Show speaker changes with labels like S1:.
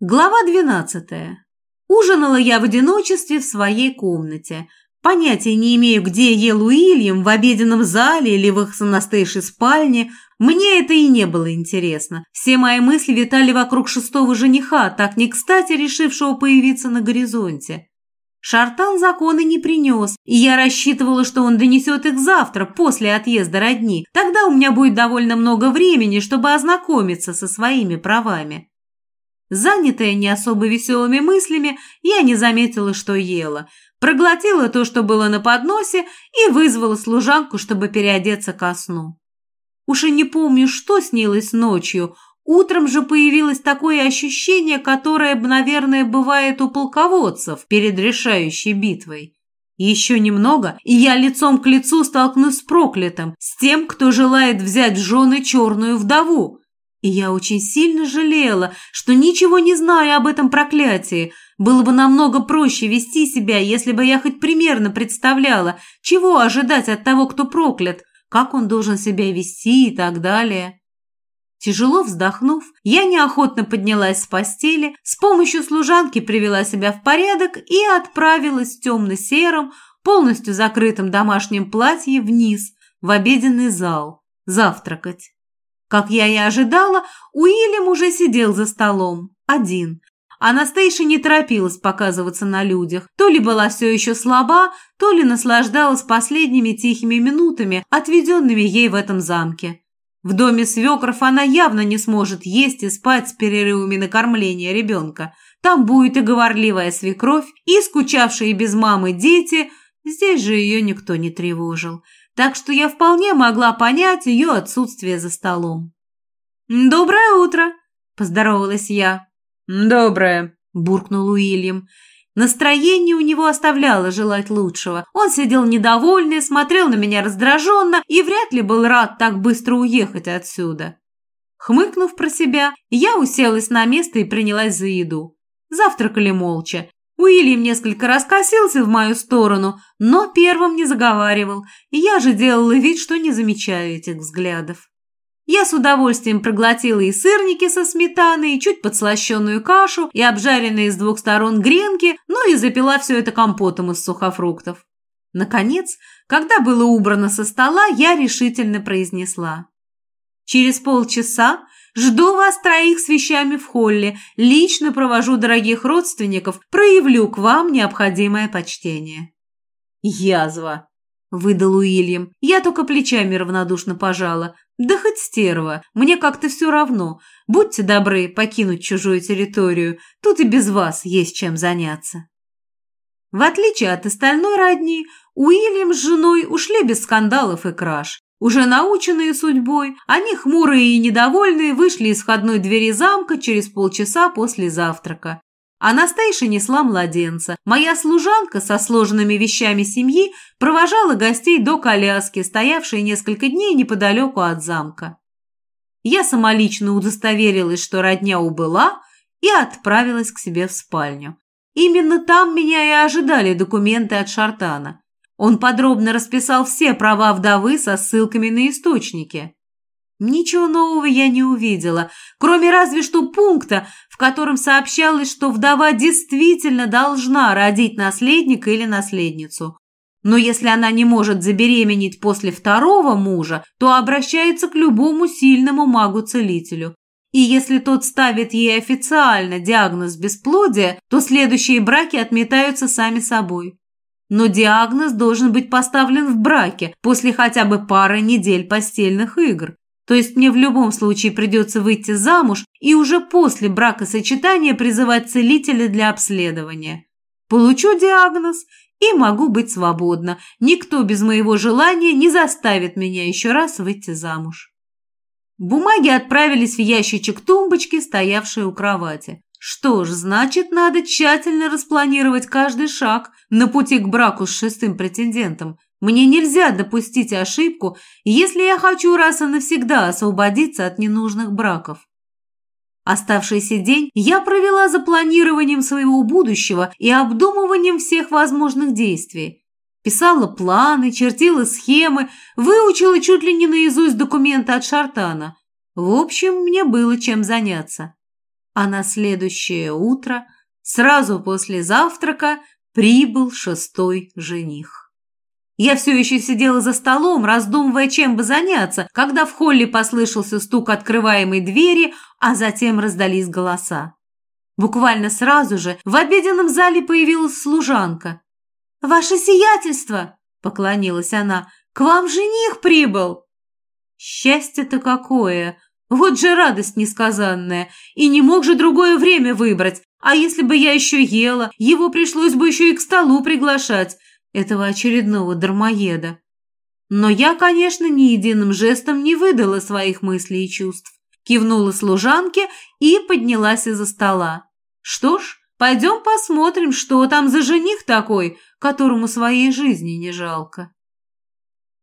S1: Глава 12. Ужинала я в одиночестве в своей комнате. Понятия не имею, где ел Уильям, в обеденном зале или в их с спальне. Мне это и не было интересно. Все мои мысли витали вокруг шестого жениха, так не кстати решившего появиться на горизонте. Шартан законы не принес, и я рассчитывала, что он донесет их завтра, после отъезда родни. Тогда у меня будет довольно много времени, чтобы ознакомиться со своими правами. Занятая не особо веселыми мыслями, я не заметила, что ела. Проглотила то, что было на подносе, и вызвала служанку, чтобы переодеться ко сну. Уж и не помню, что снилось ночью. Утром же появилось такое ощущение, которое, наверное, бывает у полководцев перед решающей битвой. Еще немного, и я лицом к лицу столкнусь с проклятым, с тем, кто желает взять в жены черную вдову. И я очень сильно жалела, что ничего не знаю об этом проклятии. Было бы намного проще вести себя, если бы я хоть примерно представляла, чего ожидать от того, кто проклят, как он должен себя вести и так далее. Тяжело вздохнув, я неохотно поднялась с постели, с помощью служанки привела себя в порядок и отправилась в темно-сером, полностью закрытом домашнем платье вниз, в обеденный зал, завтракать. Как я и ожидала, Уильям уже сидел за столом, один. Анастейша не торопилась показываться на людях. То ли была все еще слаба, то ли наслаждалась последними тихими минутами, отведенными ей в этом замке. В доме свекров она явно не сможет есть и спать с перерывами на кормление ребенка. Там будет и говорливая свекровь, и скучавшие без мамы дети. Здесь же ее никто не тревожил так что я вполне могла понять ее отсутствие за столом. «Доброе утро!» – поздоровалась я.
S2: «Доброе!» – буркнул Уильям.
S1: Настроение у него оставляло желать лучшего. Он сидел недовольный, смотрел на меня раздраженно и вряд ли был рад так быстро уехать отсюда. Хмыкнув про себя, я уселась на место и принялась за еду. Завтракали молча. Уильям несколько раз косился в мою сторону, но первым не заговаривал, и я же делала вид, что не замечаю этих взглядов. Я с удовольствием проглотила и сырники со сметаной, и чуть подслащенную кашу, и обжаренные с двух сторон гренки, ну и запила все это компотом из сухофруктов. Наконец, когда было убрано со стола, я решительно произнесла. Через полчаса Жду вас троих с вещами в холле, лично провожу дорогих родственников, проявлю к вам необходимое почтение».
S2: «Язва», —
S1: выдал Уильям. Я только плечами равнодушно пожала. «Да хоть стерва, мне как-то все равно. Будьте добры покинуть чужую территорию, тут и без вас есть чем заняться». В отличие от остальной родни, Уильям с женой ушли без скандалов и краж. Уже наученные судьбой, они хмурые и недовольные вышли из входной двери замка через полчаса после завтрака. Анастейша несла младенца. Моя служанка со сложенными вещами семьи провожала гостей до коляски, стоявшей несколько дней неподалеку от замка. Я самолично удостоверилась, что родня убыла, и отправилась к себе в спальню. Именно там меня и ожидали документы от Шартана. Он подробно расписал все права вдовы со ссылками на источники. Ничего нового я не увидела, кроме разве что пункта, в котором сообщалось, что вдова действительно должна родить наследника или наследницу. Но если она не может забеременеть после второго мужа, то обращается к любому сильному магу-целителю. И если тот ставит ей официально диагноз бесплодия, то следующие браки отметаются сами собой. Но диагноз должен быть поставлен в браке после хотя бы пары недель постельных игр. То есть мне в любом случае придется выйти замуж и уже после бракосочетания призывать целителя для обследования. Получу диагноз и могу быть свободна. Никто без моего желания не заставит меня еще раз выйти замуж. Бумаги отправились в ящичек тумбочки, стоявшей у кровати. Что ж, значит, надо тщательно распланировать каждый шаг на пути к браку с шестым претендентом. Мне нельзя допустить ошибку, если я хочу раз и навсегда освободиться от ненужных браков. Оставшийся день я провела за планированием своего будущего и обдумыванием всех возможных действий. Писала планы, чертила схемы, выучила чуть ли не наизусть документы от Шартана. В общем, мне было чем заняться. А на следующее утро, сразу после завтрака, прибыл шестой жених. Я все еще сидела за столом, раздумывая, чем бы заняться, когда в холле послышался стук открываемой двери, а затем раздались голоса. Буквально сразу же в обеденном зале появилась служанка. «Ваше сиятельство!» – поклонилась она. «К вам жених прибыл!» Счастье-то какое! Вот же радость несказанная! И не мог же другое время выбрать. А если бы я еще ела, его пришлось бы еще и к столу приглашать, этого очередного дармоеда. Но я, конечно, ни единым жестом не выдала своих мыслей и чувств. Кивнула служанке и поднялась из-за стола. Что ж, пойдем посмотрим, что там за жених такой, которому своей жизни не жалко.